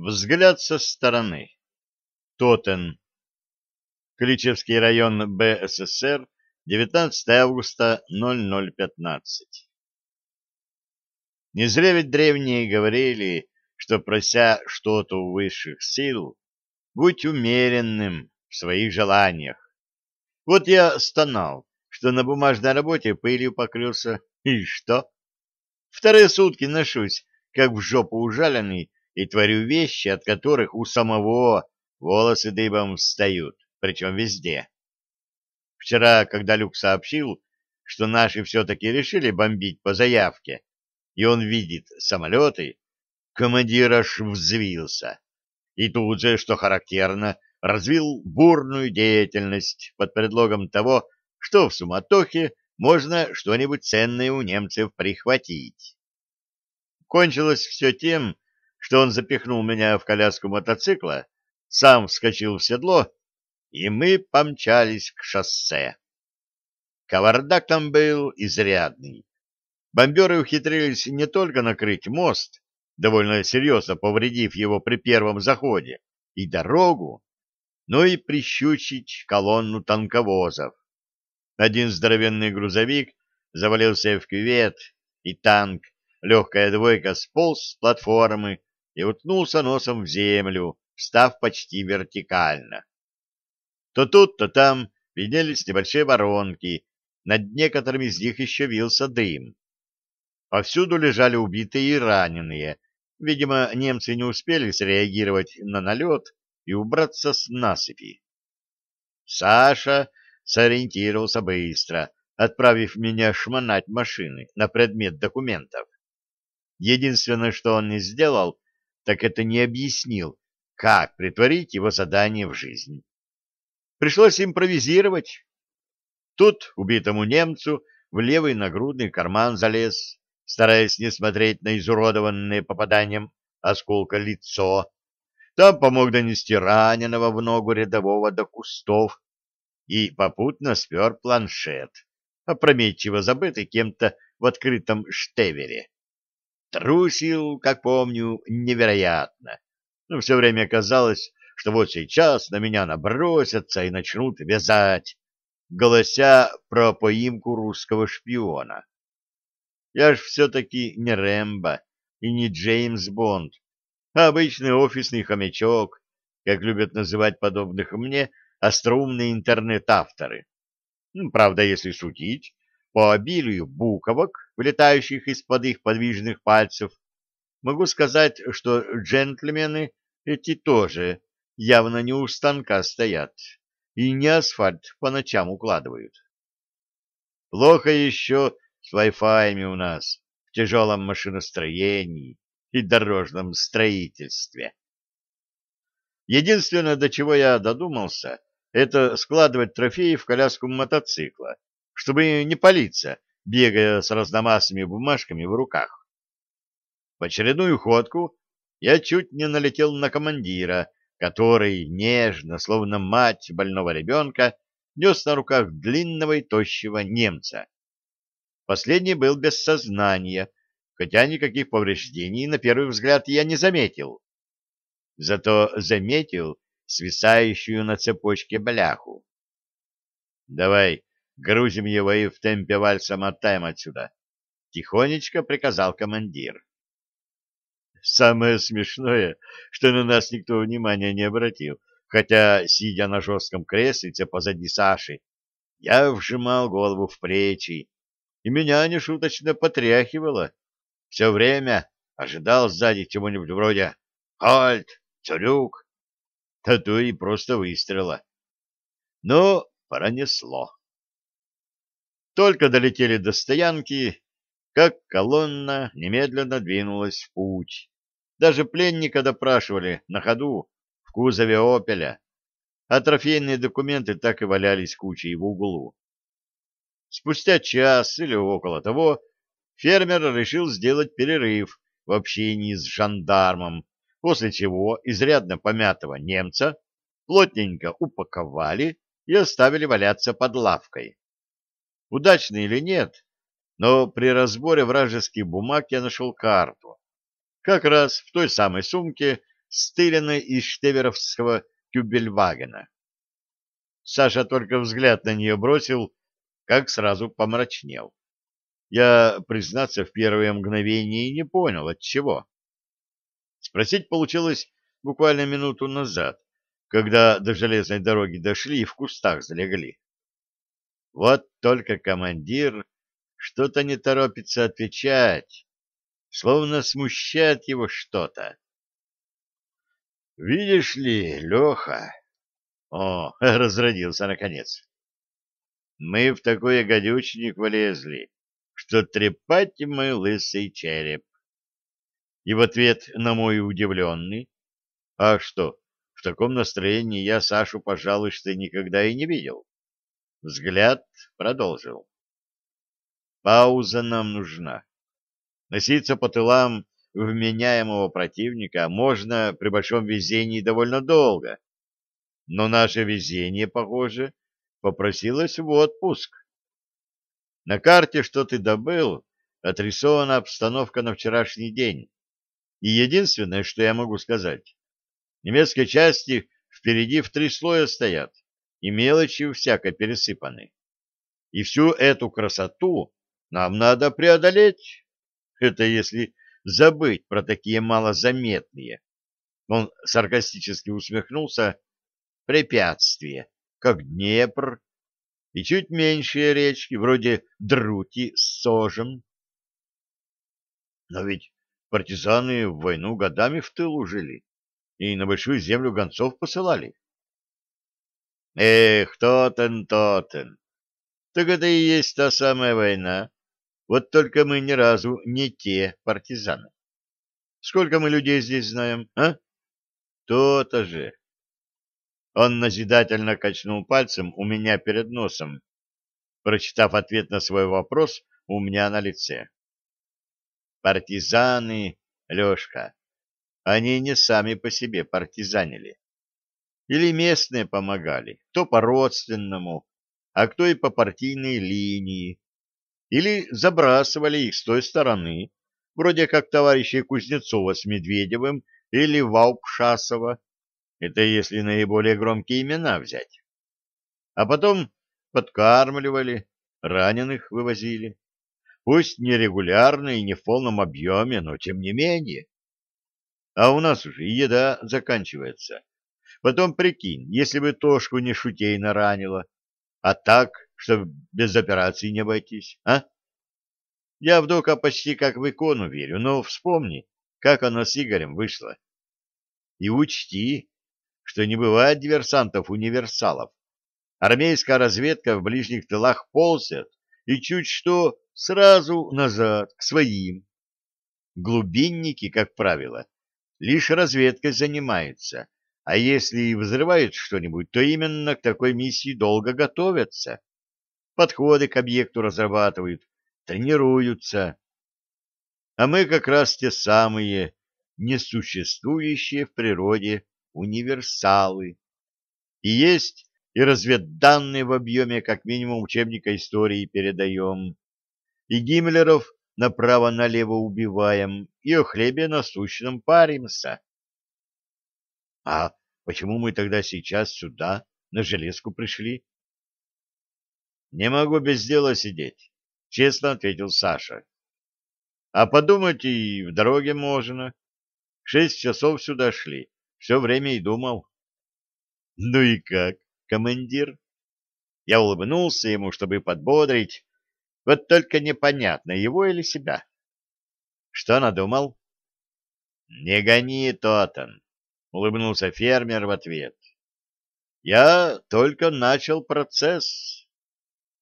Взгляд со стороны. Тотен. Кличевский район БССР, 19 августа 0015. Не зря ведь древние говорили, что, прося что-то у высших сил, будь умеренным в своих желаниях. Вот я стонал, что на бумажной работе пылью покрылся, и что? Вторые сутки ношусь, как в жопу ужаленный, и творю вещи, от которых у самого волосы дыбом встают, причем везде. Вчера, когда Люк сообщил, что наши все-таки решили бомбить по заявке, и он видит самолеты, командир аж взвился. И тут же, что характерно, развил бурную деятельность под предлогом того, что в суматохе можно что-нибудь ценное у немцев прихватить. Кончилось все тем, что он запихнул меня в коляску мотоцикла, сам вскочил в седло, и мы помчались к шоссе. Кавардак там был изрядный. Бомберы ухитрились не только накрыть мост, довольно серьезно повредив его при первом заходе, и дорогу, но и прищучить колонну танковозов. Один здоровенный грузовик завалился в кювет, и танк, легкая двойка, сполз с платформы и уткнулся носом в землю, встав почти вертикально. То тут, то там виднелись небольшие воронки, над некоторыми из них еще вился дым. Повсюду лежали убитые и раненые. Видимо, немцы не успели среагировать на налет и убраться с насыпи. Саша сориентировался быстро, отправив меня шмонать машины на предмет документов. Единственное, что он не сделал, так это не объяснил, как притворить его задание в жизнь. Пришлось импровизировать. Тут убитому немцу в левый нагрудный карман залез, стараясь не смотреть на изуродованное попаданием осколка лицо. Там помог донести раненого в ногу рядового до кустов и попутно спер планшет, опрометчиво забытый кем-то в открытом штевере. Трусил, как помню, невероятно. Но все время казалось, что вот сейчас на меня набросятся и начнут вязать, голося про поимку русского шпиона. Я ж все-таки не Рэмбо и не Джеймс Бонд, а обычный офисный хомячок, как любят называть подобных мне остроумные интернет-авторы. Ну, правда, если шутить, по обилию буковок, вылетающих из-под их подвижных пальцев, могу сказать, что джентльмены эти тоже явно не у станка стоят и не асфальт по ночам укладывают. Плохо еще с Wi-Fi у нас в тяжелом машиностроении и дорожном строительстве. Единственное, до чего я додумался, это складывать трофеи в коляску мотоцикла, чтобы не палиться, бегая с разномастными бумажками в руках. В очередную ходку я чуть не налетел на командира, который нежно, словно мать больного ребенка, нес на руках длинного и тощего немца. Последний был без сознания, хотя никаких повреждений на первый взгляд я не заметил. Зато заметил свисающую на цепочке бляху. «Давай, грузим его и в темпе вальса мотаем отсюда», — тихонечко приказал командир. Самое смешное, что на нас никто внимания не обратил, хотя, сидя на жестком креслице позади Саши, я вжимал голову в плечи и меня нешуточно потряхивало. Все время ожидал сзади чего-нибудь вроде «Хальт! Царюк!» а и просто выстрела. Но пронесло. Только долетели до стоянки, как колонна немедленно двинулась в путь. Даже пленника допрашивали на ходу в кузове «Опеля», а трофейные документы так и валялись кучей в углу. Спустя час или около того фермер решил сделать перерыв в общении с жандармом, после чего изрядно помятого немца плотненько упаковали и оставили валяться под лавкой. Удачно или нет, но при разборе вражеских бумаг я нашел карту. Как раз в той самой сумке, стыренной из штеверовского кюбельвагена. Саша только взгляд на нее бросил, как сразу помрачнел. Я, признаться, в первое мгновение не понял, от чего. Спросить получилось буквально минуту назад, когда до железной дороги дошли и в кустах залегли. Вот только командир что-то не торопится отвечать, словно смущает его что-то. «Видишь ли, Леха...» О, разродился наконец. «Мы в такой гадючник влезли, что трепать мой лысый череп». И в ответ на мой удивленный, «А что, в таком настроении я Сашу, пожалуй, что никогда и не видел». Взгляд продолжил. Пауза нам нужна. Носиться по тылам вменяемого противника можно при большом везении довольно долго, но наше везение, похоже, попросилось в отпуск. На карте, что ты добыл, отрисована обстановка на вчерашний день. И единственное, что я могу сказать, немецкие части впереди в три слоя стоят, и мелочи всяко пересыпаны. И всю эту красоту нам надо преодолеть. Это если забыть про такие малозаметные. Он саркастически усмехнулся. Препятствия, как Днепр, и чуть меньшие речки, вроде Друти с Сожем. Но ведь партизаны в войну годами в тылу жили и на большую землю гонцов посылали. Эх, Тотен, Тотен, так это и есть та самая война. Вот только мы ни разу не те партизаны. Сколько мы людей здесь знаем, а? То-то же. Он назидательно качнул пальцем у меня перед носом, прочитав ответ на свой вопрос у меня на лице. Партизаны, Лешка, они не сами по себе партизанили. Или местные помогали, кто по-родственному, а кто и по партийной линии. Или забрасывали их с той стороны, вроде как товарищей Кузнецова с Медведевым или Ваупшасова, это если наиболее громкие имена взять. А потом подкармливали, раненых вывозили. Пусть нерегулярно и не в полном объеме, но тем не менее. А у нас уже еда заканчивается. Потом прикинь, если бы Тошку не шутейно ранило, а так, чтобы без операции не обойтись, а? Я в Дока почти как в икону верю, но вспомни, как оно с Игорем вышло. И учти, что не бывает диверсантов-универсалов. Армейская разведка в ближних тылах ползет, и чуть что сразу назад, к своим. Глубинники, как правило, лишь разведкой занимаются, а если и взрывают что-нибудь, то именно к такой миссии долго готовятся. Подходы к объекту разрабатывают, тренируются. А мы как раз те самые несуществующие в природе универсалы. И есть и разведданные в объеме как минимум учебника истории передаем, и Гиммлеров направо-налево убиваем, и о хлебе насущном паримся. А почему мы тогда сейчас сюда, на железку, пришли? — Не могу без дела сидеть, — честно ответил Саша. — А подумать и в дороге можно. Шесть часов сюда шли, все время и думал. — Ну и как, командир? Я улыбнулся ему, чтобы подбодрить, вот только непонятно, его или себя. — Что надумал? — Не гони, Тотан, — улыбнулся фермер в ответ. «Я только начал процесс.